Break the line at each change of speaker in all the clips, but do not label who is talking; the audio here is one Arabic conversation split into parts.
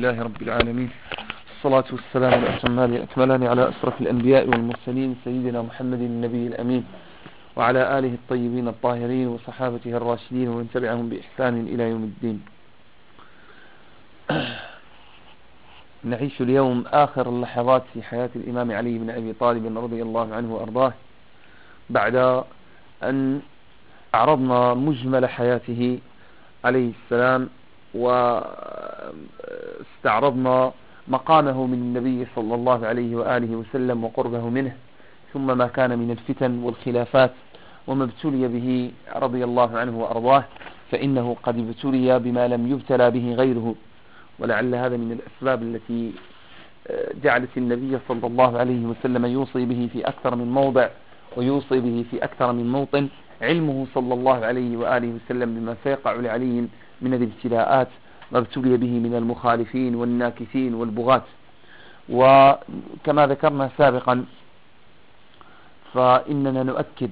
لله رب العالمين. الصلاة والسلام الأتمان الأكملان على أسرف الأنبياء والمرسلين سيدنا محمد النبي الأمين وعلى آله الطيبين الطاهرين وصحابته الراشدين ومن تبعهم بإحسان إلى يوم الدين. نعيش اليوم آخر اللحظات في حياة الإمام علي بن أبي طالب رضي الله عنه وأرضاه بعد أن أعرضنا مجمل حياته عليه السلام واستعرضنا مقامه من النبي صلى الله عليه وآله وسلم وقربه منه ثم ما كان من الفتن والخلافات وما ابتلي به رضي الله عنه وأرضاه فإنه قد ابتلي بما لم يبتلى به غيره. ولعل هذا من الأسباب التي آه، جعلت النبي صلى الله عليه وسلم يوصي به في أكثر من موضع ويوصي به في أكثر من موطن علمه صلى الله عليه وآله وسلم بما سيقع لعلي من الابتلاءات ما ابتلي به من المخالفين والناكثين والبغاة. وكما ذكرنا سابقا فإننا نؤكد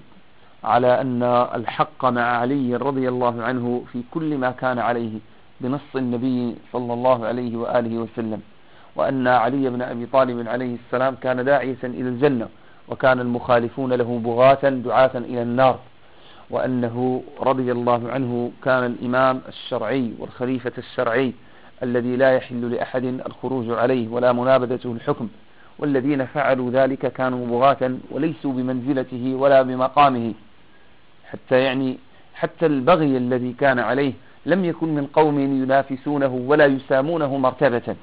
على أن الحق مع علي رضي الله عنه في كل ما كان عليه بنص النبي صلى الله عليه وآله وسلم. وأن علي بن أبي طالب عليه السلام كان داعية إلى الجنة وكان المخالفون له بغاة دعاة إلى النار. وأنه رضي الله عنه كان الإمام الشرعي والخليفة الشرعي الذي لا يحل لأحد الخروج عليه ولا منابذته الحكم والذين فعلوا ذلك كانوا بغاة وليسوا بمنزلته ولا بمقامه حتى يعني حتى البغي الذي كان عليه لم يكن من قوم ينافسونه ولا يسامونه مرتبة.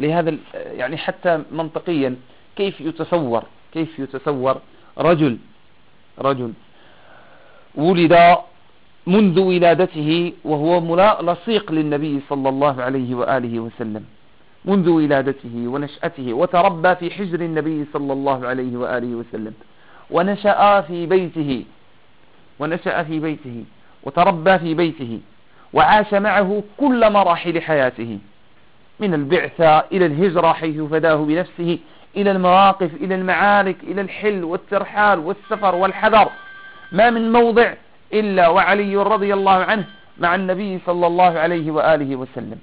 لهذا يعني حتى منطقيا كيف يتصور كيف يتصور رجل رجل ولد منذ ولادته وهو لصيق للنبي صلى الله عليه وآله وسلم. منذ ولادته ونشأته وتربى في حجر النبي صلى الله عليه وآله وسلم. ونشأ في بيته ونشأ في بيته وتربى في بيته وعاش معه كل مراحل حياته. من البعثة إلى الهجرة حيث فداه بنفسه إلى المواقف إلى المعارك إلى الحل والترحال والسفر والحذر. ما من موضع إلا وعلي رضي الله عنه مع النبي صلى الله عليه وآله وسلم.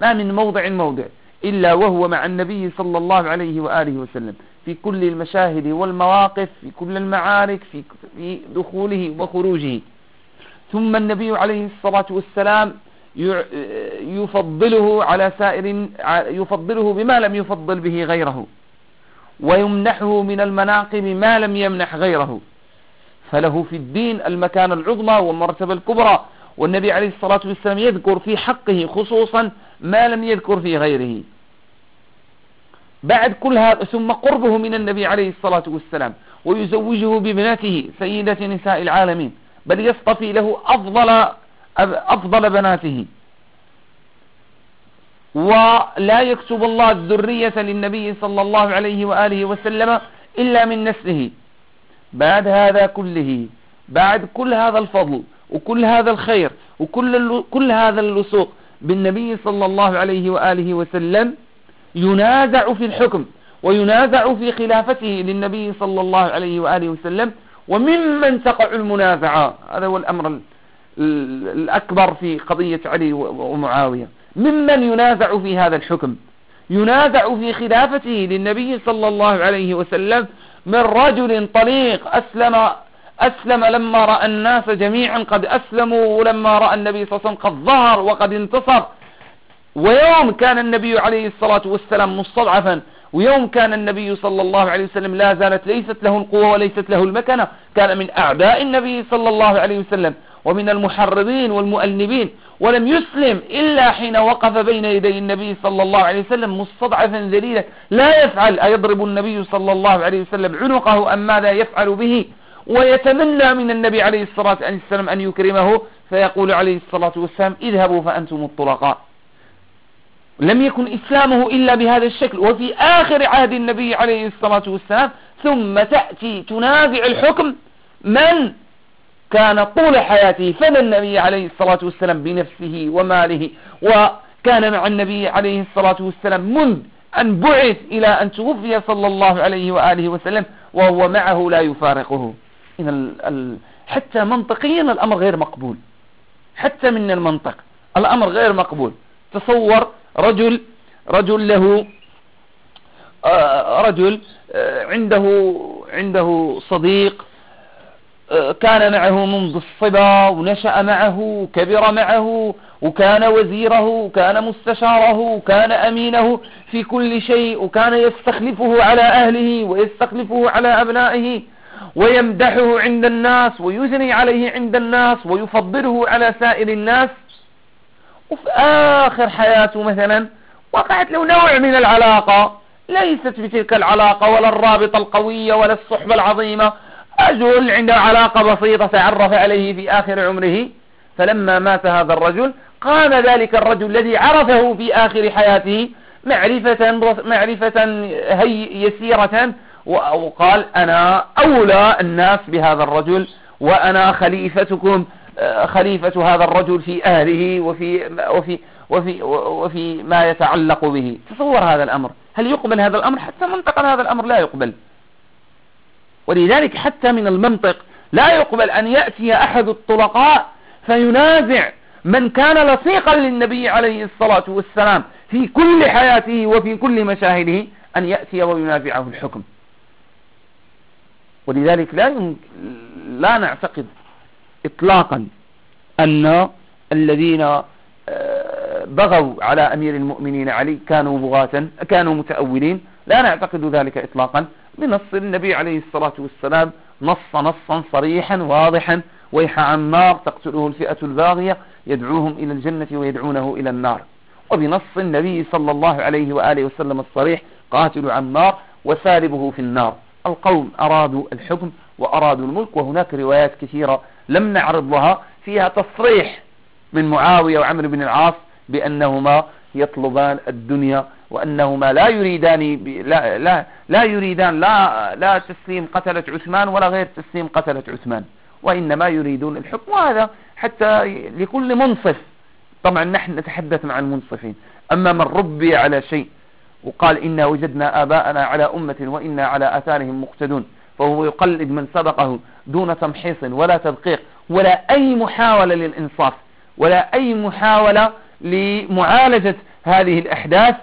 ما من موضع موضع إلا وهو مع النبي صلى الله عليه وآله وسلم. في كل المشاهد والمواقف في كل المعارك في دخوله وخروجه. ثم النبي عليه الصلاة والسلام يفضله على سائر يفضله بما لم يفضل به غيره. ويمنحه من المناقب ما لم يمنح غيره. فله في الدين المكان العظمى والمرتبة الكبرى. والنبي عليه الصلاة والسلام يذكر في حقه خصوصا ما لم يذكر في غيره. بعد كل هذا ثم قربه من النبي عليه الصلاة والسلام ويزوجه بابنته سيدة نساء العالمين بل يصطفي له أفضل, أفضل بناته. ولا يكتب الله الذرية للنبي صلى الله عليه وآله وسلم إلا من نسله. بعد هذا كله بعد كل هذا الفضل وكل هذا الخير وكل كل هذا اللصوق بالنبي صلى الله عليه وآله وسلم ينازع في الحكم وينازع في خلافته للنبي صلى الله عليه وآله وسلم وممن تقع المنازعة. هذا هو الأمر الأكبر في قضية علي ومعاوية. ممن ينازع في هذا الحكم؟ ينازع في خلافته للنبي صلى الله عليه وسلم من رجل طليق أسلم أسلم لما رأى الناس جميعا قد أسلموا ولما رأى النبي صلى الله عليه وسلم قد ظهر وقد انتصر. ويوم كان النبي عليه الصلاة والسلام مستضعفا ويوم كان النبي صلى الله عليه وسلم لا زالت ليست له القوة وليست له المكنة كان من أعداء النبي صلى الله عليه وسلم ومن المحرضين والمؤلبين. ولم يسلم إلا حين وقف بين يدي النبي صلى الله عليه وسلم مستضعفا ذليلا. لا يفعل أيضرب النبي صلى الله عليه وسلم عنقه أم ماذا يفعل به؟ ويتمنى من النبي عليه الصلاة والسلام أن يكرمه فيقول عليه الصلاة والسلام اذهبوا فأنتم الطلقاء. لم يكن إسلامه إلا بهذا الشكل. وفي آخر عهد النبي عليه الصلاة والسلام ثم تأتي تنازع الحكم من كان طول حياته فدى النبي عليه الصلاة والسلام بنفسه وماله؟ وكان مع النبي عليه الصلاة والسلام منذ أن بعث إلى أن توفي صلى الله عليه وآله وسلم وهو معه لا يفارقه. إن حتى منطقيا الأمر غير مقبول. حتى من المنطق الأمر غير مقبول. تصور رجل رجل له آه، رجل آه، عنده عنده صديق كان معه منذ الصبا ونشأ معه وكبر معه وكان وزيره وكان مستشاره وكان أمينه في كل شيء وكان يستخلفه على أهله ويستخلفه على أبنائه ويمدحه عند الناس ويثني عليه عند الناس ويفضله على سائر الناس. وفي آخر حياته مثلا وقعت له نوع من العلاقة ليست بتلك العلاقة ولا الرابطة القوية ولا الصحبة العظيمة رجل عنده علاقة بسيطة تعرف عليه في آخر عمره فلما مات هذا الرجل قام ذلك الرجل الذي عرفه في آخر حياته معرفة, معرفة هي يسيرة وقال أنا أولى الناس بهذا الرجل وأنا خليفتكم خليفة هذا الرجل في أهله وفي, وفي, وفي, وفي ما يتعلق به. تصور هذا الأمر. هل يقبل هذا الأمر؟ حتى منطقا هذا الأمر لا يقبل. ولذلك حتى من المنطق لا يقبل أن يأتي أحد الطلقاء فينازع من كان لصيقا للنبي عليه الصلاة والسلام في كل حياته وفي كل مشاهده أن يأتي وينازعه الحكم. ولذلك لا لا نعتقد إطلاقا أن الذين آه، بغوا على أمير المؤمنين علي كانوا بغاة كانوا متأولين. لا نعتقد ذلك إطلاقا. بنص النبي عليه الصلاة والسلام نص نصا صريحا واضحا ويح عمار تقتله الفئة الباغية يدعوهم إلى الجنة ويدعونه إلى النار. وبنص النبي صلى الله عليه وآله وسلم الصريح قاتل عمار وسالبه في النار. القوم أرادوا الحكم وأرادوا الملك وهناك روايات كثيرة لم نعرضها فيها تصريح من معاوية وعمر بن العاص بأنهما يطلبان الدنيا وأنهما لا يريدان لا لا لا يريدان لا لا تسليم قتلة عثمان ولا غير تسليم قتلة عثمان وإنما يريدون الحكم. وهذا حتى لكل منصف. طبعا نحن نتحدث مع المنصفين. أما من ربي على شيء وقال إنا وجدنا آباءنا على أمة وإنا على آثارهم مقتدون فهو يقلد من سبقه دون تمحيص ولا تدقيق ولا أي محاولة للإنصاف ولا أي محاولة لمعالجة هذه الأحداث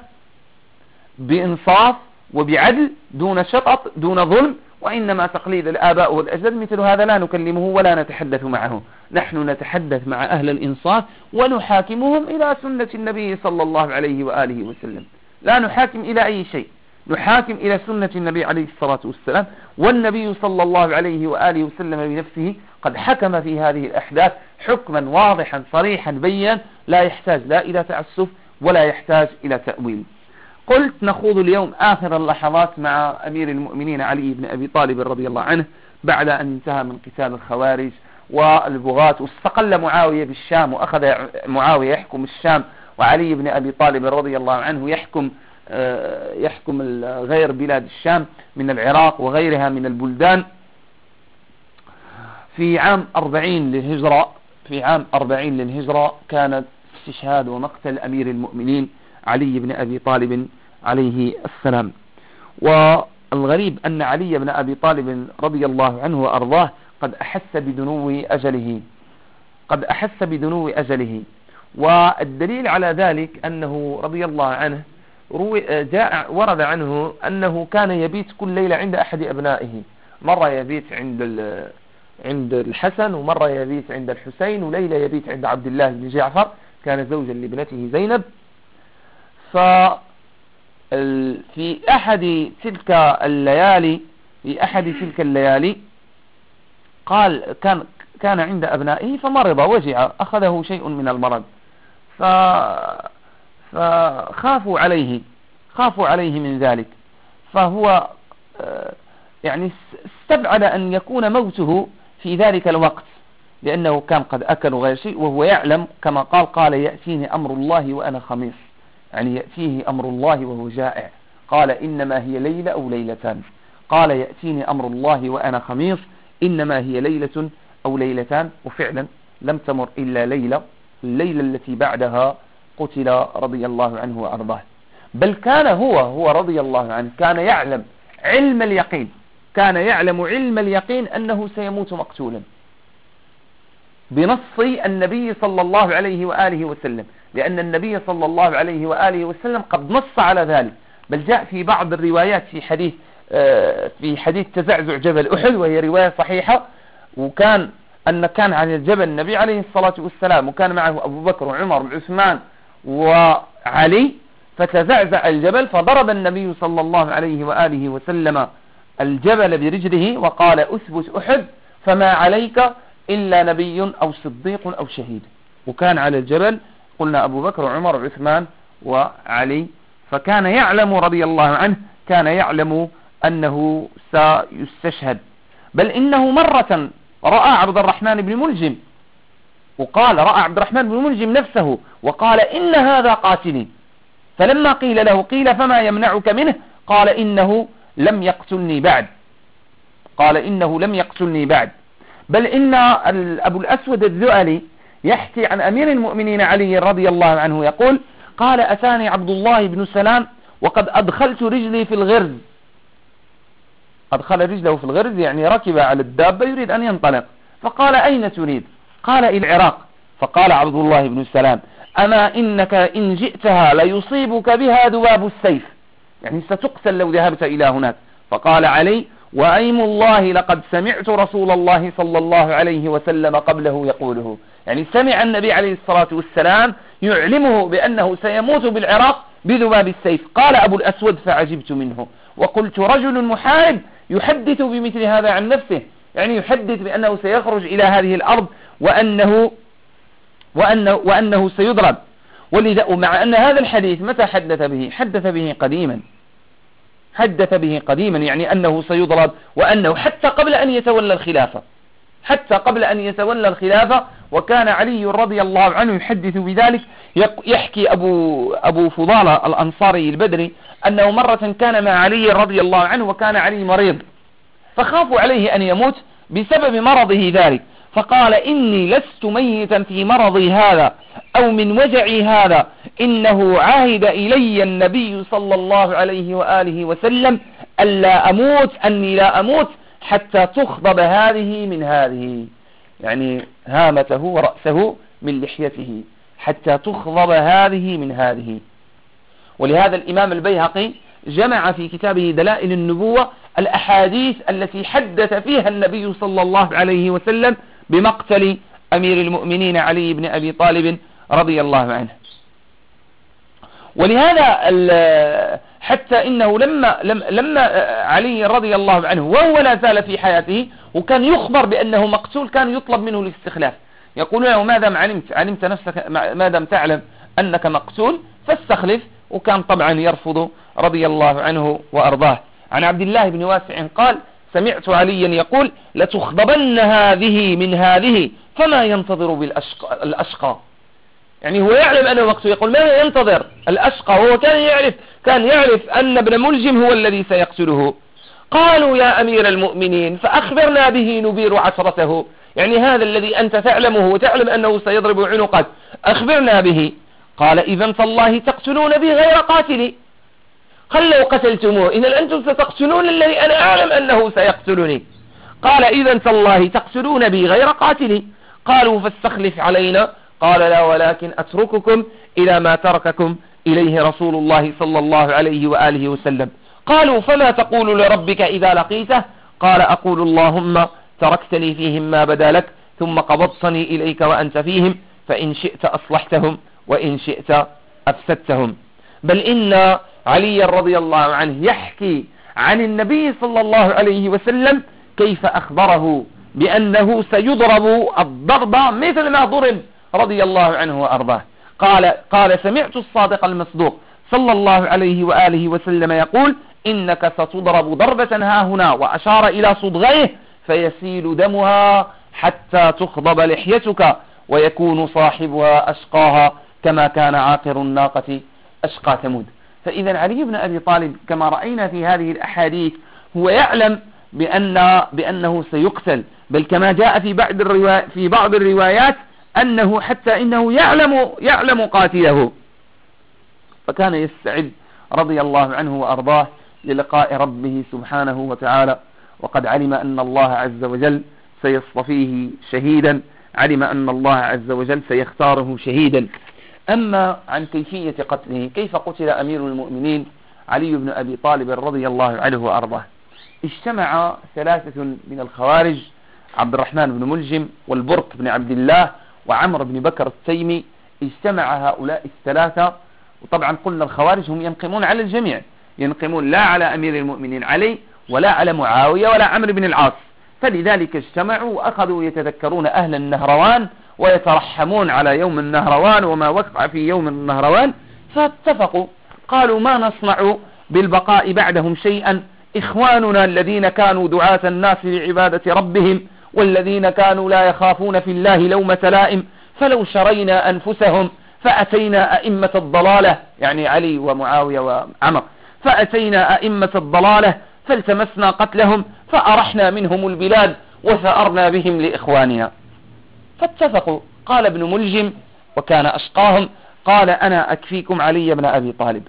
بإنصاف وبعدل دون شطط دون ظلم وإنما تقليد الآباء والأجداد مثل هذا لا نكلمه ولا نتحدث معه. نحن نتحدث مع أهل الإنصاف ونحاكمهم إلى سنة النبي صلى الله عليه وآله وسلم. لا نحاكم إلى أي شيء. نحاكم إلى سنة النبي عليه الصلاة والسلام والنبي صلى الله عليه وآله وسلم بنفسه قد حكم في هذه الأحداث حكما واضحا صريحا بينا لا يحتاج لا إلى تعسف ولا يحتاج إلى تأويل. قلت نخوض اليوم آخر اللحظات مع أمير المؤمنين علي بن أبي طالب رضي الله عنه بعد أن انتهى من قتال الخوارج والبغاة. واستقل معاوية بالشام وأخذ معاوية يحكم الشام وعلي بن أبي طالب رضي الله عنه يحكم آه، يحكم غير بلاد الشام من العراق وغيرها من البلدان. في عام أربعين للهجرة في عام أربعين للهجرة كانت استشهاد ومقتل أمير المؤمنين علي بن أبي طالب عليه السلام. والغريب أن علي بن أبي طالب رضي الله عنه وأرضاه قد أحس بدنو أجله قد أحس بدنو أجله. والدليل على ذلك أنه رضي الله عنه روي جاء ورد عنه أنه كان يبيت كل ليلة عند أحد أبنائه. مرة يبيت عند عند الحسن ومرة يبيت عند الحسين وليلة يبيت عند عبد الله بن جعفر كان زوجا لابنته زينب. ف في أحد تلك الليالي في أحد تلك الليالي قال كان كان عند أبنائه فمرض وجع أخذه شيء من المرض. ف فخافوا عليه خافوا عليه من ذلك. فهو آه، يعني استبعد أن يكون موته في ذلك الوقت لأنه كان قد أكل غير شيء وهو يعلم كما قال قال يأتيني أمر الله وأنا خميس يعني يأتيه أمر الله وهو جائع. قال إنما هي ليلة أو ليلتان. قال يأتيني أمر الله وأنا خميس إنما هي ليلة أو ليلتان. وفعلا لم تمر إلا ليلة الليلة التي بعدها قتل رضي الله عنه وأرضاه. بل كان هو هو رضي الله عنه كان يعلم علم اليقين. كان يعلم علم اليقين أنه سيموت مقتولا. بنص النبي صلى الله عليه وآله وسلم لأن النبي صلى الله عليه وآله وسلم قد نص على ذلك. بل جاء في بعض الروايات في حديث آه، في حديث تزعزع جبل أحد وهي رواية صحيحة. وكان أن كان على الجبل النبي عليه الصلاة والسلام وكان معه أبو بكر وعمر وعثمان وعلي فتزعزع الجبل فضرب النبي صلى الله عليه وآله وسلم الجبل برجله وقال أثبت أحد فما عليك إلا نبي أو صديق أو شهيد. وكان على الجبل قلنا أبو بكر وعمر وعثمان وعلي. فكان يعلم رضي الله عنه كان يعلم أنه سيستشهد. بل إنه مرة رأى عبد الرحمن بن ملجم وقال رأى عبد الرحمن بن ملجم نفسه وقال إن هذا قاتلي. فلما قيل له قيل فما يمنعك منه؟ قال إنه لم يقتلني بعد. قال إنه لم يقتلني بعد. بل إن أبو الأسود الذؤلي يحكي عن أمير المؤمنين علي رضي الله عنه يقول قال أتاني عبد الله بن سلام وقد أدخلت رجلي في الغرز. أدخل رجله في الغرز يعني ركب على الدابة يريد أن ينطلق. فقال أين تريد؟ قال إلى العراق. فقال عبد الله بن السلام أما إنك إن جئتها ليصيبك بها ذباب السيف. يعني ستقتل لو ذهبت إلى هناك. فقال علي وأيم الله لقد سمعت رسول الله صلى الله عليه وسلم قبله يقوله. يعني سمع النبي عليه الصلاة والسلام يعلمه بأنه سيموت بالعراق بذباب السيف. قال أبو الأسود فعجبت منه. وقلت رجل محارب يحدث بمثل هذا عن نفسه. يعني يحدث بأنه سيخرج إلى هذه الأرض وأنه, وأنه, وأنه سيضرب. ولذا ومع أن هذا الحديث متى حدث به؟ حدث به قديما. حدث به قديما يعني أنه سيضرب وأنه حتى قبل أن يتولى الخلافة. حتى قبل أن يتولى الخلافة وكان علي رضي الله عنه يحدث بذلك يحكي أبو, أبو فضالة الأنصاري البدري أنه مرة كان مع علي رضي الله عنه وكان علي مريض. فخافوا عليه أن يموت بسبب مرضه ذلك. فقال إني لست ميتا في مرضي هذا أو من وجعي هذا. إنه عاهد إلي النبي صلى الله عليه وآله وسلم ألا أموت أني لا أموت حتى تخضب هذه من هذه. يعني هامته ورأسه من لحيته حتى تخضب هذه من هذه. ولهذا الإمام البيهقي جمع في كتابه دلائل النبوة الأحاديث التي حدث فيها النبي صلى الله عليه وسلم بمقتل أمير المؤمنين علي بن أبي طالب رضي الله عنه. ولهذا حتى إنه لما, لما علي رضي الله عنه وهو لا زال في حياته وكان يخبر بأنه مقتول كان يطلب منه الاستخلاف. يقول له ما دام علمت؟ علمت نفسك ما دام تعلم أنك مقتول؟ فاستخلف. وكان طبعا يرفض رضي الله عنه وأرضاه. عن عبد الله بن واسع قال سمعت عليا يقول لتخضبن هذه من هذه فما ينتظر بالأشقى يعني هو يعلم أنه مقتول يقول ما ينتظر؟ الأشقى هو كان يعرف كان يعرف أن ابن ملجم هو الذي سيقتله. قالوا يا أمير المؤمنين فأخبرنا به نبير عشرته. يعني هذا الذي أنت تعلمه وتعلم أنه سيضرب عنقك. أخبرنا به. قال إذا فالله تقتلون بي غير قاتلي. قال لو قتلتموه. إذا أنتم ستقتلون الذي أنا أعلم أنه سيقتلني. قال إذا فالله تقتلون بي غير قاتلي. قالوا فاستخلف علينا. قال لا ولكن أترككم إلى ما ترككم إليه رسول الله صلى الله عليه وآله وسلم. قالوا فما تقول لربك إذا لقيته؟ قال أقول اللهم تركتني فيهم ما بدا لك ثم قبضتني إليك وأنت فيهم فإن شئت أصلحتهم وإن شئت أفسدتهم. بل إن علي رضي الله عنه يحكي عن النبي صلى الله عليه وسلم كيف أخبره بأنه سيضرب الضرب مثل ما ضرب رضي الله عنه وأرضاه. قال, قال سمعت الصادق المصدوق صلى الله عليه وآله وسلم يقول إنك ستضرب ضربة ها هنا وأشار إلى صدغيه فيسيل دمها حتى تخضب لحيتك ويكون صاحبها أشقاها كما كان عاقر الناقة أشقى ثمود. فإذا علي بن أبي طالب كما رأينا في هذه الأحاديث هو يعلم بأن بأنه سيقتل بل كما جاء في بعض الروايات في بعض الروايات أنه حتى إنه يعلم يعلم قاتله. فكان يستعد رضي الله عنه وأرضاه للقاء ربه سبحانه وتعالى. وقد علم أن الله عز وجل سيصطفيه شهيدا. علم أن الله عز وجل سيختاره شهيدا. أما عن كيفية قتله كيف قتل أمير المؤمنين علي بن أبي طالب رضي الله عنه وأرضاه؟ اجتمع ثلاثة من الخوارج عبد الرحمن بن ملجم والبرق بن عبد الله وعمر بن بكر التيمي اجتمع هؤلاء الثلاثة. وطبعا قلنا الخوارج هم ينقمون على الجميع ينقمون لا على أمير المؤمنين علي ولا على معاوية ولا عمرو بن العاص. فلذلك اجتمعوا وأخذوا يتذكرون أهل النهروان ويترحمون على يوم النهروان وما وقع في يوم النهروان فاتفقوا. قالوا ما نصنع بالبقاء بعدهم شيئا. إخواننا الذين كانوا دعاة الناس لعبادة ربهم والذين كانوا لا يخافون في الله لومة لائم فلو شرينا أنفسهم فأتينا أئمة الضلالة يعني علي ومعاوية وعمر. فأتينا أئمة الضلالة فالتمسنا قتلهم فأرحنا منهم البلاد وثأرنا بهم لإخواننا. فاتفقوا. قال ابن ملجم وكان أشقاهم قال أنا أكفيكم علي بن أبي طالب.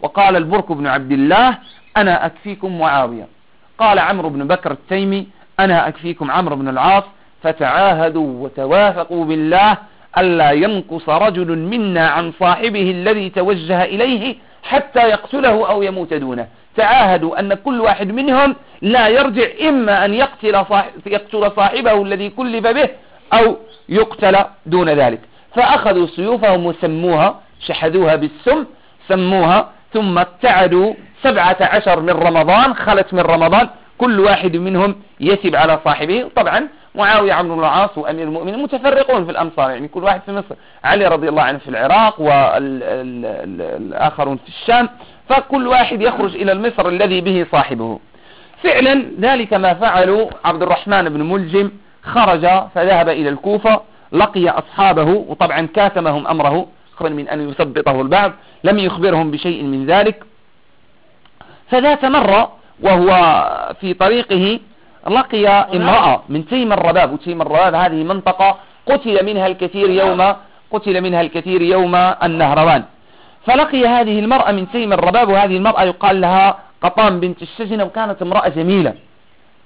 وقال البرك بن عبد الله أنا أكفيكم معاوية. قال عمرو بن بكر التيمي أنا أكفيكم عمرو بن العاص فتعاهدوا وتوافقوا بالله ألا ينقص رجل منا عن صاحبه الذي توجه إليه حتى يقتله أو يموت دونه. تعاهدوا أن كل واحد منهم لا يرجع إما أن يقتل, يقتل صاحبه الذي كلف به أو يقتل دون ذلك. فأخذوا سيوفهم وسموها شحذوها بالسم سموها ثم ابتعدوا سبعة عشر من رمضان خلت من رمضان كل واحد منهم يتب على صاحبه. طبعا معاوية بن العاص وأمير المؤمنين متفرقون في الأمصار يعني كل واحد في مصر. علي رضي الله عنه في العراق والآخرون في الشام. فكل واحد يخرج إلى المصر الذي به صاحبه. فعلا ذلك ما فعلوا عبد الرحمن بن ملجم خرج فذهب إلى الكوفة لقي أصحابه وطبعا كاتمهم أمره قبل من أن يثبطه البعض لم يخبرهم بشيء من ذلك. فذات مرة وهو في طريقه لقي امرأة من تيم الرباب وتيم الرباب هذه منطقة قتل منها الكثير يوم قتل منها الكثير يوم النهروان. فلقي هذه المرأة من تيم الرباب وهذه المرأة يقال لها قطام بنت الشجنة وكانت امرأة جميلة.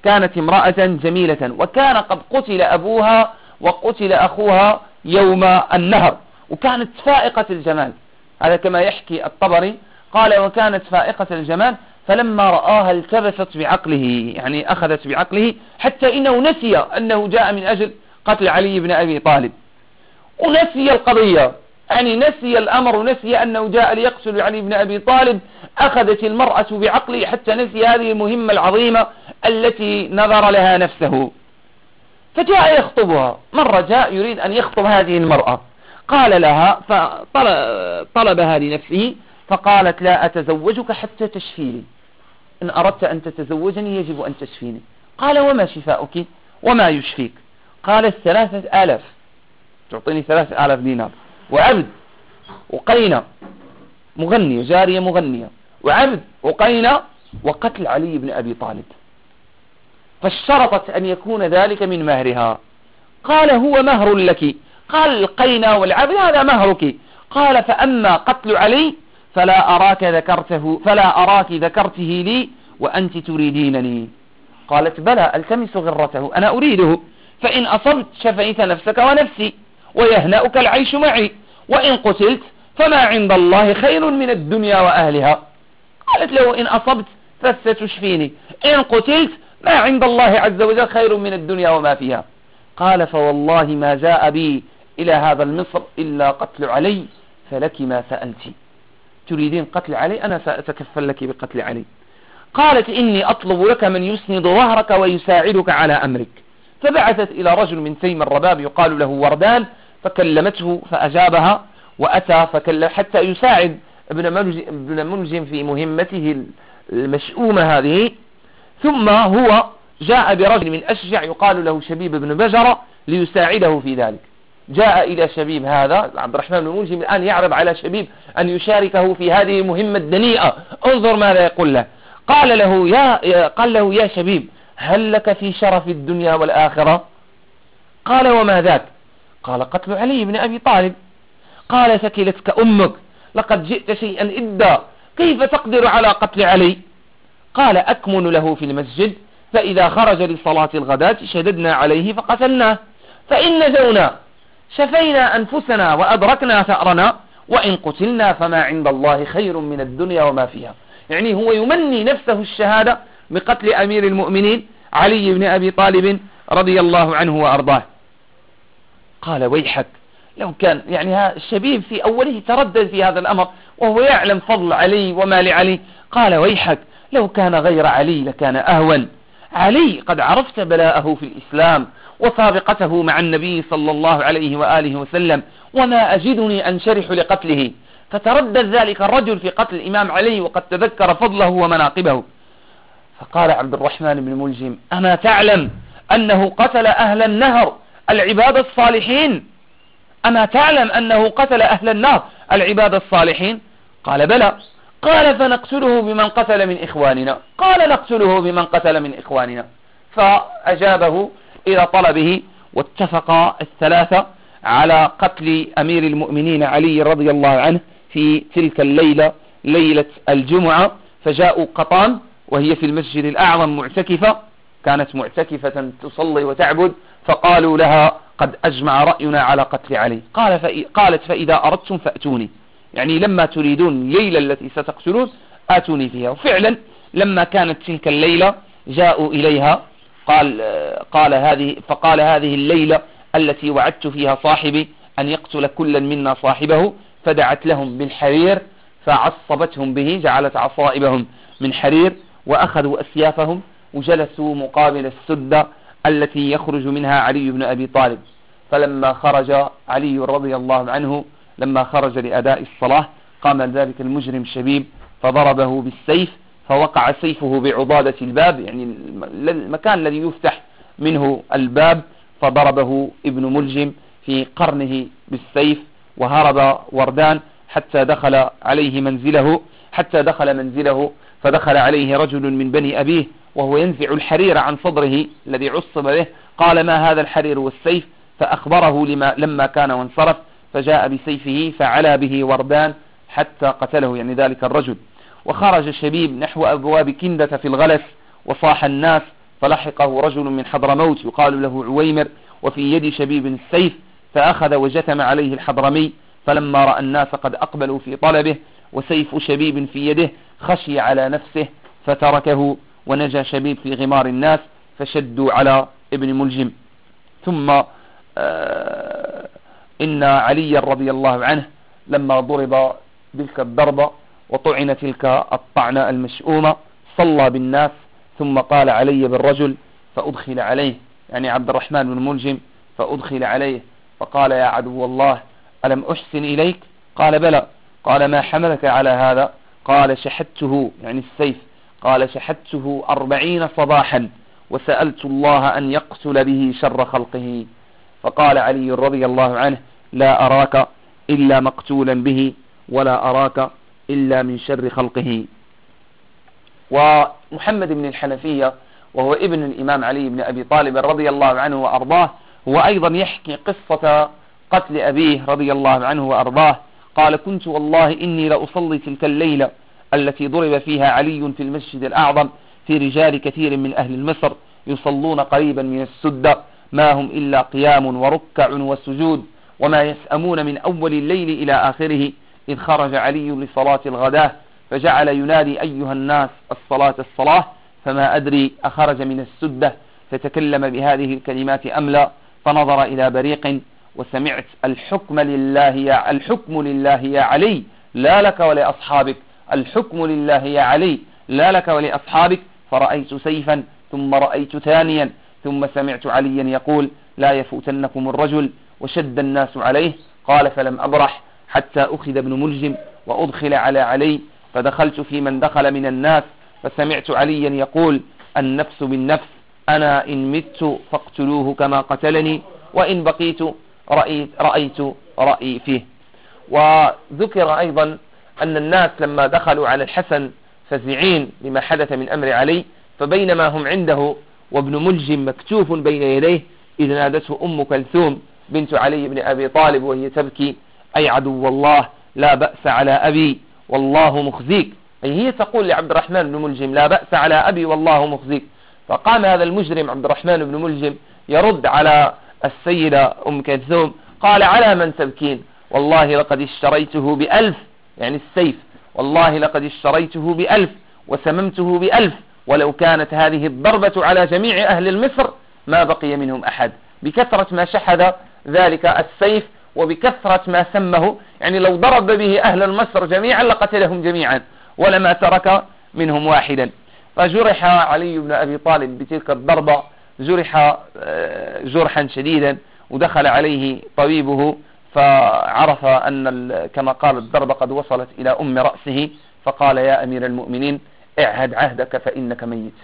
كانت امرأة جميلة وكان قد قتل أبوها وقتل أخوها يوم النهر وكانت فائقة الجمال. هذا كما يحكي الطبري قال وكانت فائقة الجمال فلما رآها التبست بعقله يعني أخذت بعقله حتى إنه نسي أنه جاء من أجل قتل علي بن أبي طالب. ونسي القضية. يعني نسي الأمر ونسي أنه جاء ليقتل علي بن أبي طالب. أخذت المرأة بعقله حتى نسي هذه المهمة العظيمة التي نظر لها نفسه. فجاء يخطبها. مرة جاء يريد أن يخطب هذه المرأة. قال لها فطلبها لنفسه فقالت لا أتزوجك حتى تشفيني. إن أردت أن تتزوجني يجب أن تشفيني. قال وما شفاؤك؟ وما يشفيك؟ قالت ثلاثة آلاف. تعطيني ثلاثة آلاف دينار. وعبد وقينة مغنية جارية مغنية. وعبد وقينة وقتل علي بن أبي طالب. فاشترطت أن يكون ذلك من مهرها. قال هو مهر لك. قال القينة والعبد هذا مهرك. قال فأما قتل علي فلا أراك ذكرته فلا أراك ذكرته لي وأنت تريدينني. قالت بلى التمس غرته أنا أريده. فإن أصبت شفيت نفسك ونفسي. ويهنأك العيش معي. وإن قتلت فما عند الله خير من الدنيا وأهلها. قالت له إن أصبت فستشفيني. إن قتلت ما عند الله عز وجل خير من الدنيا وما فيها. قال فوالله ما جاء بي إلى هذا المصر إلا قتل علي فلك ما سألت. تريدين قتل علي؟ أنا سأتكفل لك بقتل علي. قالت إني أطلب لك من يسند ظهرك ويساعدك على أمرك. فبعثت إلى رجل من تيم الرباب يقال له وردان فكلمته فأجابها وأتى فكلم حتى يساعد ابن منجم في مهمته المشؤومة هذه. ثم هو جاء برجل من أشجع يقال له شبيب بن بجرة ليساعده في ذلك. جاء إلى شبيب هذا عبد الرحمن بن منجم الآن يعرض على شبيب أن يشاركه في هذه المهمة الدنيئة. انظر ماذا يقول له. قال له يا قال له يا شبيب هل لك في شرف الدنيا والآخرة؟ قال وما ذاك؟ قال قتل علي بن أبي طالب. قال ثكلتك أمك. لقد جئت شيئا إدا. كيف تقدر على قتل علي؟ قال أكمن له في المسجد. فإذا خرج لصلاة الغداة شددنا عليه فقتلناه. فإن نجونا. شفينا أنفسنا وأدركنا ثأرنا. وإن قتلنا فما عند الله خير من الدنيا وما فيها. يعني هو يمني نفسه الشهادة بقتل أمير المؤمنين علي بن أبي طالب رضي الله عنه وأرضاه. قال ويحك. لو كان يعني الشبيب في أوله تردد في هذا الأمر وهو يعلم فضل علي وما لعلي قال ويحك. لو كان غير علي لكان أهون. علي قد عرفت بلاءه في الإسلام وسابقته مع النبي صلى الله عليه وآله وسلم وما أجدني أنشرح لقتله. فتردد ذلك الرجل في قتل الإمام علي وقد تذكر فضله ومناقبه. فقال عبد الرحمن بن ملجم أما تعلم أنه قتل أهل النهر العباد الصالحين. أما تعلم أنه قتل أهل النار العباد الصالحين؟ قال بلى. قال فنقتله بمن قتل من إخواننا. قال نقتله بمن قتل من إخواننا. فأجابه إلى طلبه واتفق الثلاثة على قتل أمير المؤمنين علي رضي الله عنه في تلك الليلة ليلة الجمعة. فجاءوا قطان وهي في المسجد الأعظم معتكفة. كانت معتكفة تصلي وتعبد. فقالوا لها قد أجمع رأينا على قتل علي. قال فإ... قالت فإذا أردتم فأتوني. يعني لما تريدون الليلة التي ستقتلون آتوني فيها. وفعلا لما كانت تلك الليلة جاءوا إليها قال قال هذه فقال هذه الليلة التي وعدت فيها صاحبي أن يقتل كلا منا صاحبه فدعت لهم بالحرير فعصبتهم به جعلت عصائبهم من حرير وأخذوا أسيافهم وجلسوا مقابل السدة التي يخرج منها علي بن أبي طالب. فلما خرج علي رضي الله عنه لما خرج لأداء الصلاة قام ذلك المجرم شبيب فضربه بالسيف فوقع سيفه بعضادة الباب يعني المكان الذي يفتح منه الباب فضربه ابن ملجم في قرنه بالسيف وهرب وردان حتى دخل عليه منزله حتى دخل منزله فدخل عليه رجل من بني أبيه وهو ينزع الحرير عن صدره الذي عصب به قال ما هذا الحرير والسيف؟ فأخبره لما لما كان وانصرف فجاء بسيفه فعلى به وردان حتى قتله يعني ذلك الرجل. وخرج شبيب نحو أبواب كندة في الغلس وصاح الناس فلحقه رجل من حضرموت يقال له عويمر وفي يد شبيب السيف فأخذ وجتم عليه الحضرمي فلما رأى الناس قد أقبلوا في طلبه وسيف شبيب في يده خشي على نفسه فتركه ونجا شبيب في غمار الناس فشدوا على ابن ملجم. ثم آه، إن علي رضي الله عنه لما ضرب تلك الضربة وطعن تلك الطعنة المشؤومة صلى بالناس ثم قال علي بالرجل فأدخل عليه. يعني عبد الرحمن بن ملجم فأدخل عليه فقال يا عدو الله ألم أحسن إليك؟ قال بلى. قال ما حملك على هذا؟ قال شحدته يعني السيف. قال شحدته أربعين صباحا وسألت الله أن يقتل به شر خلقه. فقال علي رضي الله عنه لا أراك إلا مقتولا به ولا أراك إلا من شر خلقه. ومحمد بن الحنفية وهو ابن الإمام علي بن أبي طالب رضي الله عنه وأرضاه هو أيضا يحكي قصة قتل أبيه رضي الله عنه وأرضاه. قال كنت والله إني لأصلي تلك الليلة التي ضرب فيها علي في المسجد الأعظم في رجال كثير من أهل مصر يصلون قريبا من السدة ما هم إلا قيام وركع وسجود وما يسأمون من أول الليل إلى آخره. إذ خرج علي لصلاة الغداة فجعل ينادي أيها الناس الصلاة الصلاة فما أدري أخرج من السدة فتكلم بهذه الكلمات أم لا؟ فنظر إلى بريق وسمعت الحكم لله يا الحكم لله يا علي لا لك ولأصحابك. الحكم لله يا علي لا لك ولأصحابك. فرأيت سيفا ثم رأيت ثانيا ثم سمعت عليا يقول لا يفوتنكم الرجل. وشد الناس عليه قال فلم أبرح حتى أخذ ابن ملجم وأدخل على علي. فدخلت في من دخل من الناس فسمعت عليا يقول النفس بالنفس أنا إن مت فاقتلوه كما قتلني وإن بقيت رأيت, رأيت رأي فيه. وذكر أيضا أن الناس لما دخلوا على الحسن فزعين لما حدث من أمر علي فبينما هم عنده وابن ملجم مكتوف بين يديه إذ نادته أم كلثوم بنت علي بن أبي طالب وهي تبكي أي عدو الله لا بأس على أبي والله مخزيك. أي هي تقول لعبد الرحمن بن ملجم لا بأس على أبي والله مخزيك. فقام هذا المجرم عبد الرحمن بن ملجم يرد على السيدة أم كلثوم قال على من تبكين؟ والله لقد اشتريته بألف يعني السيف. والله لقد اشتريته بألف وسممته بألف ولو كانت هذه الضربة على جميع أهل المصر ما بقي منهم أحد. بكثرة ما شحذ ذلك السيف وبكثرة ما سمه يعني لو ضرب به أهل المصر جميعا لقتلهم جميعا ولما ترك منهم واحدا. فجرح علي بن أبي طالب بتلك الضربة جرح آه، جرحا شديدا ودخل عليه طبيبه فعرف أن كما قال الضربة قد وصلت إلى أم رأسه فقال يا أمير المؤمنين اعهد عهدك فإنك ميت.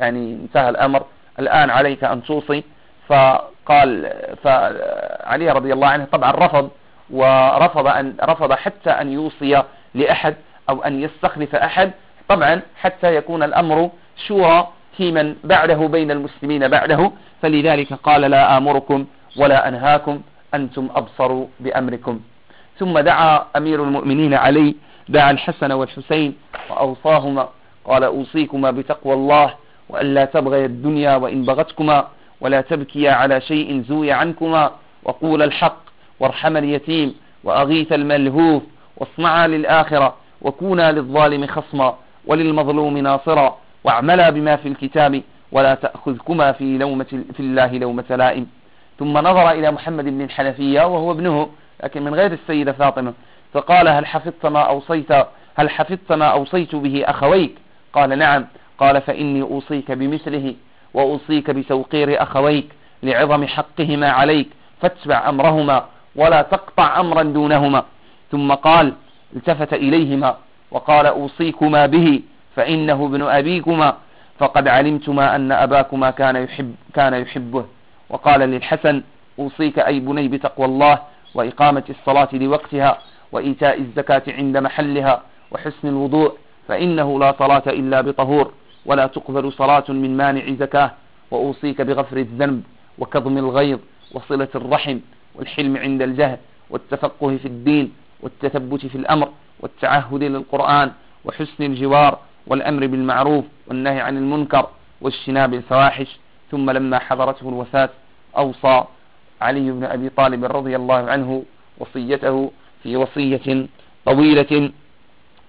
يعني انتهى الأمر. الآن عليك أن توصي. فقال فعلي رضي الله عنه طبعا رفض ورفض أن رفض حتى أن يوصي لأحد أو أن يستخلف أحد. طبعا حتى يكون الأمر شورى في من بعده بين المسلمين بعده. فلذلك قال لا آمركم ولا أنهاكم. أنتم أبصروا بأمركم. ثم دعا أمير المؤمنين علي دعا الحسن والحسين وأوصاهما. قال أوصيكما بتقوى الله وألا تبغي الدنيا وإن بغتكما ولا تبكيا على شيء زوي عنكما وقول الحق وارحم اليتيم وأغيث الملهوف واصنعا للآخرة وكونا للظالم خصما وللمظلوم ناصرا واعملا بما في الكتاب ولا تأخذكما في, لومة في الله لومة لائم. ثم نظر إلى محمد بن الحنفية وهو ابنه لكن من غير السيدة فاطمة. فقال هل حفظت ما أوصيت هل حفظت ما أوصيت به أخويك؟ قال نعم. قال فإني أوصيك بمثله وأوصيك بتوقير أخويك لعظم حقهما عليك فاتبع أمرهما ولا تقطع أمرا دونهما. ثم قال التفت إليهما وقال أوصيكما به فإنه ابن أبيكما فقد علمتما أن أباكما كان يحب كان يحبه. وقال للحسن أوصيك أي بني بتقوى الله وإقامة الصلاة لوقتها وإيتاء الزكاة عند محلها وحسن الوضوء فإنه لا صلاة إلا بطهور ولا تقبل صلاة من مانع زكاة وأوصيك بغفر الذنب وكظم الغيظ وصلة الرحم والحلم عند الجهل والتفقه في الدين والتثبت في الأمر والتعهد للقرآن وحسن الجوار والأمر بالمعروف والنهي عن المنكر واجتناب الفواحش ثم لما حضرته الوفاة أوصى علي بن أبي طالب رضي الله عنه وصيته في وصية طويلة.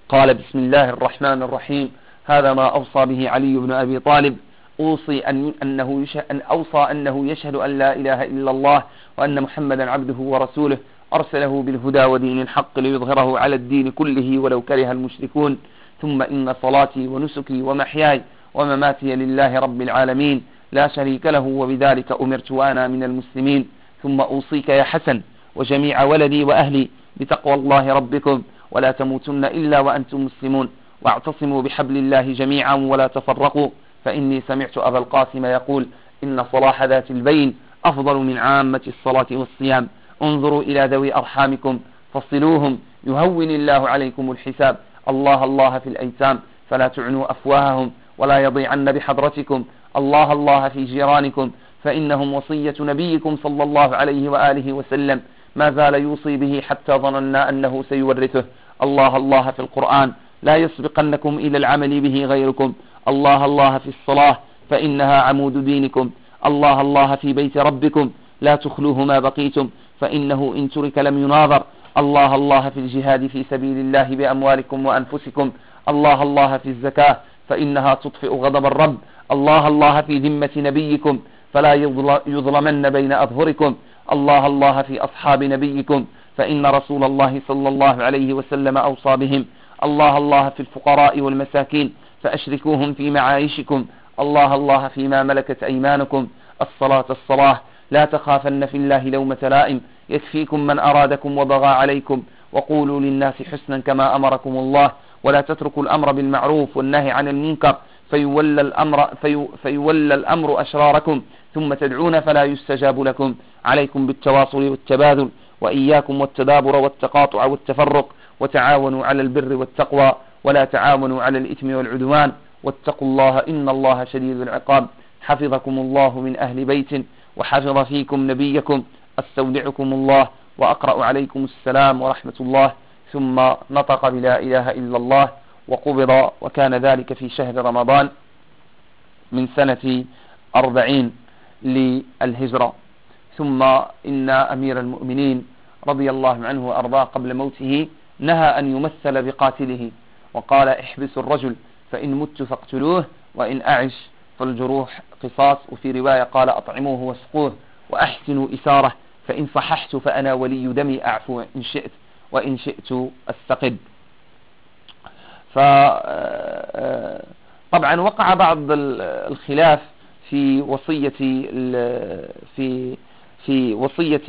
قال بسم الله الرحمن الرحيم. هذا ما أوصى به علي بن أبي طالب. أوصي أن أنه أن أوصى أنه يشهد أن لا إله إلا الله وأن محمدا عبده ورسوله. أرسله بالهدى ودين الحق ليظهره على الدين كله ولو كره المشركون. ثم إن صلاتي ونسكي ومحياي ومماتي لله رب العالمين. لا شريك له وبذلك أمرت وأنا من المسلمين. ثم أوصيك يا حسن وجميع ولدي وأهلي بتقوى الله ربكم. ولا تموتن إلا وأنتم مسلمون. واعتصموا بحبل الله جميعا ولا تفرقوا. فإني سمعت أبا القاسم يقول إن صلاح ذات البين أفضل من عامة الصلاة والصيام. انظروا إلى ذوي أرحامكم فصلوهم يهون الله عليكم الحساب. الله الله في الأيتام فلا تعنوا أفواههم. ولا يضيعن بحضرتكم. الله الله في جيرانكم. فإنهم وصية نبيكم صلى الله عليه وآله وسلم. ما زال يوصي به حتى ظننا أنه سيورثه. الله الله في القرآن. لا يسبقنكم إلى العمل به غيركم. الله الله في الصلاة. فإنها عمود دينكم. الله الله في بيت ربكم. لا تخلوه ما بقيتم. فإنه إن ترك لم يناظر. الله الله في الجهاد في سبيل الله بأموالكم وأنفسكم. الله الله في الزكاة. فإنها تطفئ غضب الرب. الله الله في ذمة نبيكم فلا يظلمن بين أظهركم. الله الله في أصحاب نبيكم فإن رسول الله صلى الله عليه وسلم أوصى بهم. الله الله في الفقراء والمساكين فأشركوهم في معايشكم. الله الله فيما ملكت أيمانكم. الصلاة الصلاة. لا تخافن في الله لومة لائم. يكفيكم من أرادكم وبغى عليكم. وقولوا للناس حسنا كما أمركم الله. ولا تتركوا الأمر بالمعروف والنهي عن المنكر فيولى الأمر, في فيولى الأمر أشراركم ثم تدعون فلا يستجاب لكم. عليكم بالتواصل والتبادل وإياكم والتدابر والتقاطع والتفرق وتعاونوا على البر والتقوى ولا تعاونوا على الإثم والعدوان. واتقوا الله إن الله شديد العقاب. حفظكم الله من أهل بيت وحفظ فيكم نبيكم. أستودعكم الله وأقرأ عليكم السلام ورحمة الله. ثم نطق بلا إله إلا الله وقبض وكان ذلك في شهر رمضان من سنة أربعين للهجرة. ثم إن أمير المؤمنين رضي الله عنه وأرضاه قبل موته نهى أن يمثل بقاتله وقال احبسوا الرجل فإن مت فاقتلوه وإن أعش فالجروح قصاص. وفي رواية قال أطعموه واسقوه وأحسنوا إسارة فإن صححت فأنا ولي دمي أعفو إن شئت. وإن شئت أستقد. فطبعا آه، وقع بعض الخلاف في وصية في في وصية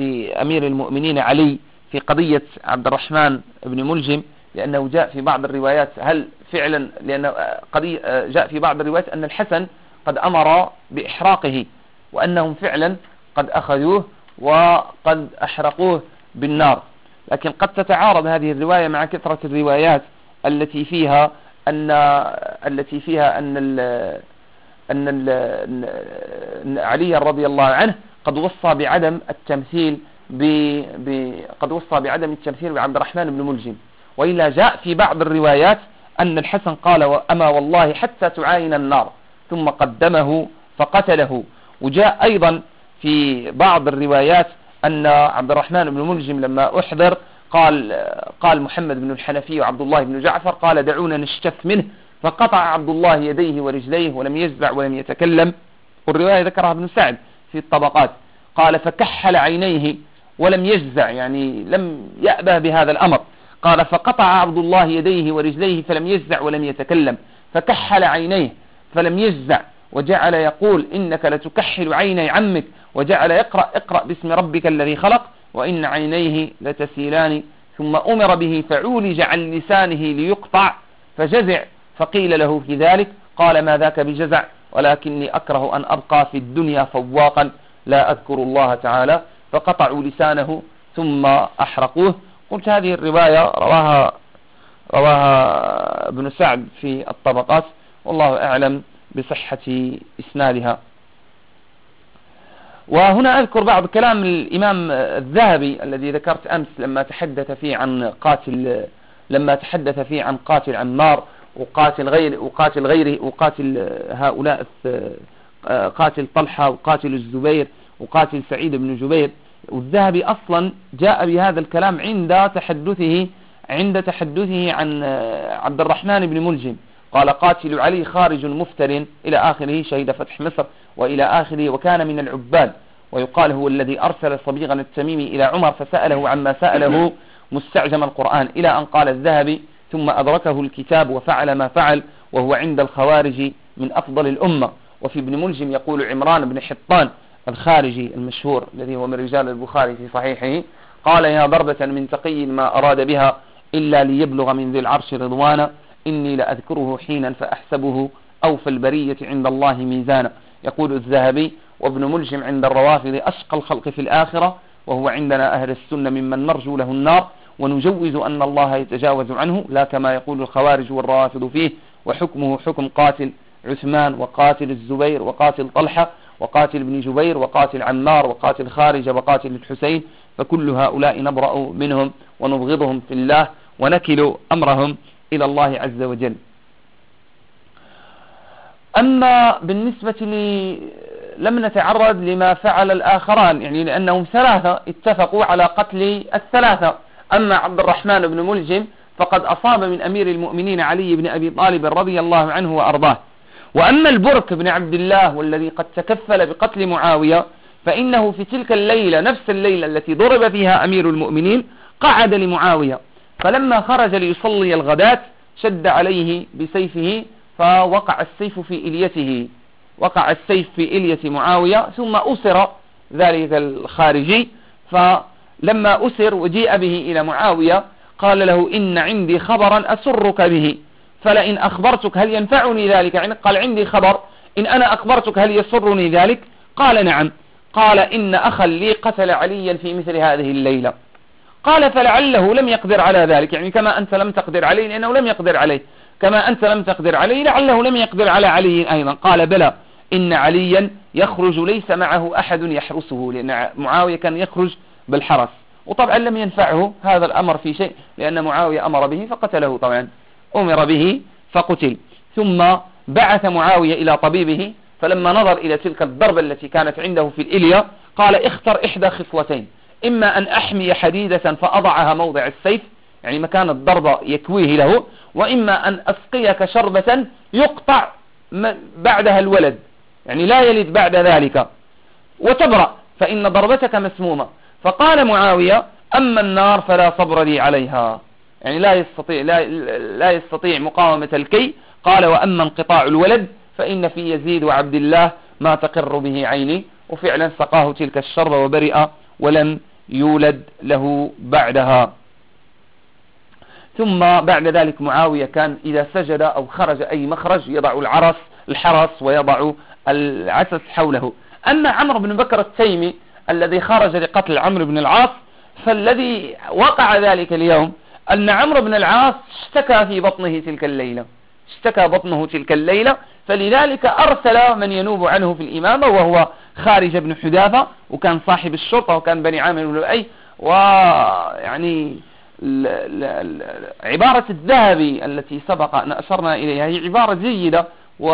أمير المؤمنين علي في قضية عبد الرحمن بن ملجم لأنه جاء في بعض الروايات. هل فعلا لأن قضية جاء في بعض الروايات أن الحسن قد أمر بإحراقه وأنهم فعلا قد أخذوه وقد أحرقوه بالنار. لكن قد تتعارض هذه الرواية مع كثرة الروايات التي فيها أن التي فيها أن ال أن ال علي رضي الله عنه قد وصى بعدم التمثيل ب... ب... قد وصى بعدم التمثيل بعبد الرحمن بن ملجم. وإلا جاء في بعض الروايات أن الحسن قال أما والله حتى تعاين النار ثم قدمه فقتله. وجاء أيضا في بعض الروايات أن عبد الرحمن بن ملجم لما أحضر قال قال محمد بن الحنفي وعبد الله بن جعفر قال دعونا نشتف منه. فقطع عبد الله يديه ورجليه ولم يزبع ولم يتكلم. والرواية ذكرها ابن سعد في الطبقات. قال فكحل عينيه ولم يجزع يعني لم يأبه بهذا الأمر. قال فقطع عبد الله يديه ورجليه فلم يجزع ولم يتكلم. فكحل عينيه فلم يجزع وجعل يقول إنك لتكحل عيني عمك. وجعل يقرأ اقرأ باسم ربك الذي خلق وإن عينيه لتسيلان. ثم أمر به فعولج عن لسانه ليقطع فجزع فقيل له في ذلك قال ما ذاك بجزع؟ ولكني أكره أن أبقى في الدنيا فواقا لا أذكر الله تعالى فقطعوا لسانه ثم أحرقوه. قلت هذه الرواية رواها رواها ابن سعد في الطبقات والله أعلم بصحة إسنادها. وهنا أذكر بعض كلام الإمام الذهبي الذي ذكرت أمس لما تحدث فيه عن قاتل لما تحدث فيه عن قاتل عمار وقاتل غير وقاتل غيره وقاتل هؤلاء قاتل طلحة وقاتل الزبير وقاتل سعيد بن جبير. والذهبي أصلا جاء بهذا الكلام عند تحدثه عند تحدثه عن عبد الرحمن بن ملجم. قال قاتل علي خارج مفتر إلى آخره شهد فتح مصر وإلى آخره وكان من العباد ويقال هو الذي أرسل صبيغا التميمي إلى عمر فسأله عما سأله مستعجم القرآن إلى أن قال الذهبي ثم أدركه الكتاب وفعل ما فعل وهو عند الخوارج من أفضل الأمة وفي ابن ملجم يقول عمران بن حطان الخارجي المشهور الذي هو من رجال البخاري في صحيحه قال يا ضربة من تقي ما أراد بها إلا ليبلغ من ذي العرش رضوانا إني لأذكره حينا فأحسبه أوفى البرية عند الله ميزانا. يقول الذهبي وابن ملجم عند الروافض أشقى الخلق في الآخرة وهو عندنا أهل السنة ممن نرجو له النار ونجوز أن الله يتجاوز عنه لا كما يقول الخوارج والروافض فيه وحكمه حكم قاتل عثمان وقاتل الزبير وقاتل طلحة وقاتل ابن جبير وقاتل عمار وقاتل خارج وقاتل الحسين فكل هؤلاء نبرأ منهم ونبغضهم في الله ونكل أمرهم. إلى الله عز وجل. أما بالنسبة لي لم نتعرض لما فعل الآخران يعني لأنهم ثلاثة اتفقوا على قتل الثلاثة. أما عبد الرحمن بن ملجم فقد أصاب من أمير المؤمنين علي بن أبي طالب رضي الله عنه وأرضاه. وأما البرك بن عبد الله والذي قد تكفل بقتل معاوية فإنه في تلك الليلة نفس الليلة التي ضرب فيها أمير المؤمنين قعد لمعاوية. فلما خرج ليصلي الغداة شد عليه بسيفه فوقع السيف في إليته. وقع السيف في إلية معاوية ثم أسر ذلك الخارجي. فلما أسر وجيء به إلى معاوية قال له إن عندي خبرا أسرك به. فلئن أخبرتك هل ينفعني ذلك؟ يعني قال عندي خبر. إن أنا أخبرتك هل يسرني ذلك؟ قال نعم. قال إن أخا لي قتل عليا في مثل هذه الليلة. قال فلعله لم يقدر على ذلك. يعني كما أنت لم تقدر عليه لأنه لم يقدر عليه. كما أنت لم تقدر عليه لعله لم يقدر على علي أيضا. قال بلى. إن عليا يخرج ليس معه أحد يحرسه. لأن معاوية كان يخرج بالحرس. وطبعا لم ينفعه هذا الأمر في شيء لأن معاوية أمر به فقتله طبعا. أمر به فقتل. ثم بعث معاوية إلى طبيبه فلما نظر إلى تلك الضربة التي كانت عنده في الإليا قال اختر إحدى خصلتين إما أن أحمي حديدة فأضعها موضع السيف يعني مكان الضربة يكويه له وإما أن أسقيك شربة يقطع بعدها الولد يعني لا يلد بعد ذلك وتبرأ فإن ضربتك مسمومة. فقال معاوية أما النار فلا صبر لي عليها. يعني لا يستطيع, لا, لا يستطيع مقاومة الكي. قال وأما انقطاع الولد فإن في يزيد وعبد الله ما تقر به عيني. وفعلا سقاه تلك الشربة وبرئ ولم يولد له بعدها. ثم بعد ذلك معاوية كان إذا سجد أو خرج أي مخرج يضع العرس الحرس ويضع العسس حوله. أما عمرو بن بكر التيمي الذي خرج لقتل عمرو بن العاص فالذي وقع ذلك اليوم أن عمرو بن العاص اشتكى في بطنه تلك الليلة. اشتكى بطنه تلك الليلة فلذلك أرسل من ينوب عنه في الإمامة وهو خارج بن حذافة وكان صاحب الشرطة وكان بني عامر بن لؤي ويعني عبارة الذهبي التي سبق أن أشرنا إليها هي عبارة جيدة و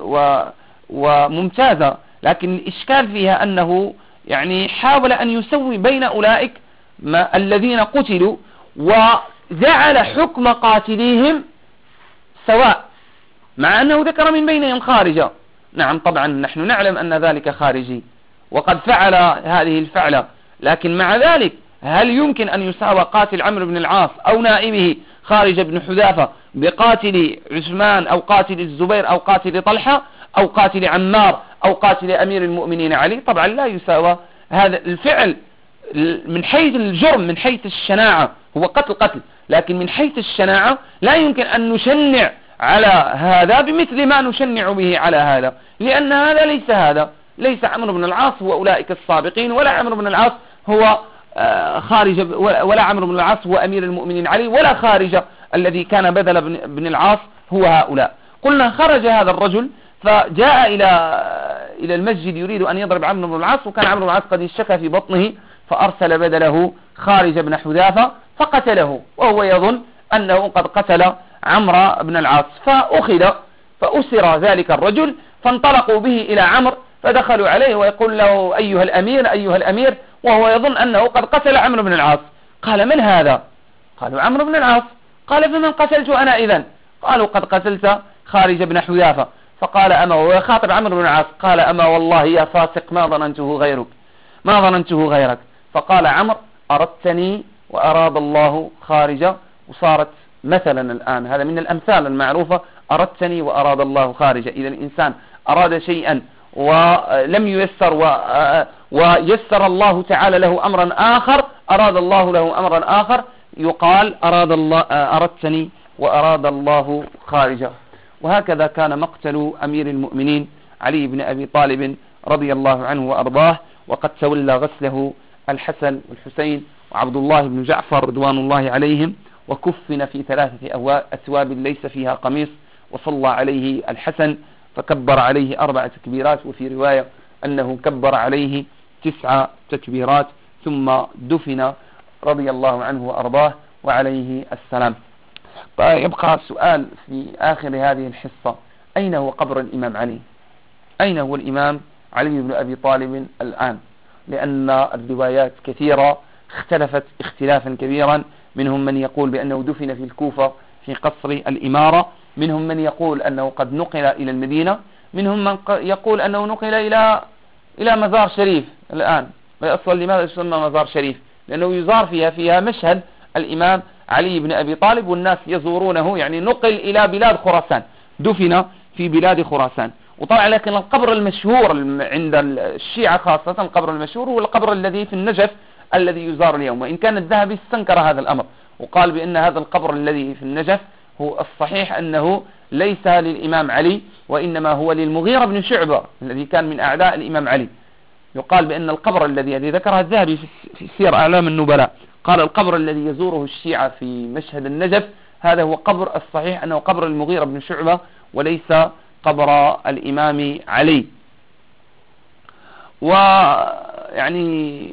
و وممتازة لكن الإشكال فيها أنه يعني حاول أن يسوي بين أولئك ما الذين قتلوا وجعل حكم قاتليهم سواء مع أنه ذكر من بينهم خارجة نعم طبعا نحن نعلم أن ذلك خارجي وقد فعل هذه الفعلة. لكن مع ذلك هل يمكن أن يساوى قاتل عمرو بن العاص أو نائبه خارج بن حذافة بقاتل عثمان أو قاتل الزبير أو قاتل طلحة أو قاتل عمار أو قاتل أمير المؤمنين علي؟ طبعا لا يساوى. هذا الفعل من حيث الجرم من حيث الشناعة هو قتل قتل. لكن من حيث الشناعة لا يمكن أن نشنع على هذا بمثل ما نشنع به على هذا. لأن هذا ليس هذا. ليس عمرو بن العاص هو أولئك السابقين ولا عمرو بن العاص هو آه، خارج ولا عمرو بن العاص هو أمير المؤمنين علي ولا خارج الذي كان بدل بن العاص هو هؤلاء. قلنا خرج هذا الرجل فجاء إلى إلى المسجد يريد أن يضرب عمرو بن العاص وكان عمرو بن العاص قد اشتكى في بطنه فأرسل بدله خارج بن حذافة فقتله وهو يظن أنه قد قتل عمرو بن العاص. فأخذ فأسر ذلك الرجل فانطلقوا به إلى عمرو فدخلوا عليه ويقول له أيها الأمير أيها الأمير وهو يظن أنه قد قتل عمرو بن العاص. قال من هذا؟ قالوا عمرو بن العاص. قال فمن قتلت أنا إذا قالوا قد قتلت خارج بن حذافة. فقال أما ويخاطب عمرو بن العاص. قال أما والله يا فاسق ما ظننته غيرك ما ظننته غيرك. فقال عمرو أردتني وأراد الله خارجة وصارت مثلا الآن. هذا من الأمثال المعروفة. أردتني وأراد الله خارجة إذا الإنسان أراد شيئا ولم ييسر ويسر الله تعالى له أمرا آخر أراد الله له أمرا آخر يقال أراد الله أردتني وأراد الله خارجة وهكذا كان مقتل أمير المؤمنين علي بن أبي طالب رضي الله عنه وأرضاه وقد تولى غسله الحسن والحسين وعبد الله بن جعفر رضوان الله عليهم وكفن في ثلاثة أثواب ليس فيها قميص وصلى عليه الحسن فكبر عليه أربع تكبيرات وفي رواية أنه كبر عليه تسع تكبيرات ثم دفن رضي الله عنه وأرضاه وعليه السلام. يبقى سؤال في آخر هذه الحصة أين هو قبر الإمام علي؟ أين هو الإمام علي بن أبي طالب الآن؟ لأن الروايات كثيرة اختلفت اختلافا كبيرا. منهم من يقول بأنه دفن في الكوفة في قصر الإمارة. منهم من يقول أنه قد نقل إلى المدينة. منهم من يقول أنه نقل إلى إلى مزار شريف الآن. أصلا لماذا يسمى مزار شريف؟ لأنه يزار فيها فيها مشهد الإمام علي بن أبي طالب والناس يزورونه. يعني نقل إلى بلاد خراسان. دفن في بلاد خراسان. وطبعا لكن القبر المشهور عند الشيعة خاصة القبر المشهور هو القبر الذي في النجف الذي يزار اليوم وإن كان الذهبي استنكر هذا الأمر. وقال بأن هذا القبر الذي في النجف هو الصحيح أنه ليس للإمام علي وإنما هو للمغيرة بن شعبة الذي كان من أعداء الإمام علي. يقال بأن القبر الذي الذي ذكره الذهبي في سير أعلام النبلاء. قال القبر الذي يزوره الشيعة في مشهد النجف هذا هو قبر الصحيح أنه قبر المغيرة بن شعبة وليس قبر الإمام علي. ويعني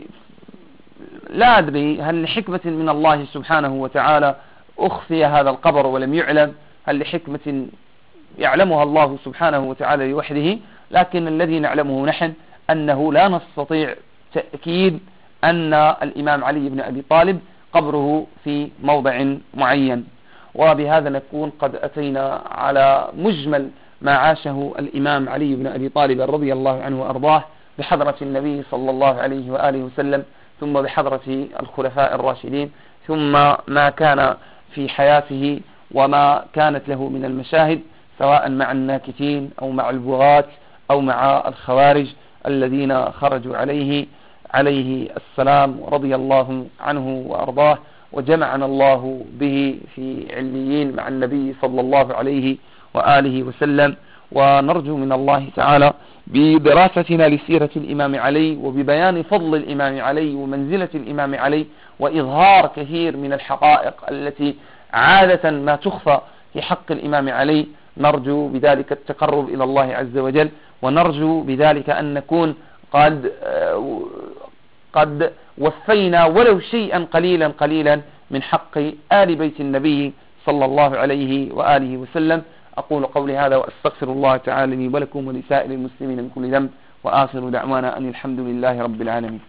لا أدري هل لحكمة من الله سبحانه وتعالى أخفي هذا القبر ولم يعلم؟ هل لحكمة يعلمها الله سبحانه وتعالى لوحده؟ لكن الذي نعلمه نحن أنه لا نستطيع تأكيد أن الإمام علي بن أبي طالب قبره في موضع معين. وبهذا نكون قد أتينا على مجمل ما عاشه الإمام علي بن أبي طالب رضي الله عنه وأرضاه بحضرة النبي صلى الله عليه وآله وسلم. ثم بحضرة الخلفاء الراشدين ثم ما كان في حياته وما كانت له من المشاهد سواء مع الناكتين أو مع البغاة أو مع الخوارج الذين خرجوا عليه عليه السلام رضي الله عنه وأرضاه وجمعنا الله به في عليين مع النبي صلى الله عليه وآله وسلم. ونرجو من الله تعالى بدراستنا لسيرة الإمام علي وببيان فضل الإمام علي ومنزلة الإمام علي وإظهار كثير من الحقائق التي عادة ما تخفى في حق الإمام علي. نرجو بذلك التقرب إلى الله عز وجل ونرجو بذلك أن نكون قد قد وفينا ولو شيئا قليلا قليلا من حق آل بيت النبي صلى الله عليه وآله وسلم. أقول قولي هذا وأستغفر الله تعالى لي ولكم ولسائر المسلمين من كل ذنب وآخر دعوانا أن الحمد لله رب العالمين.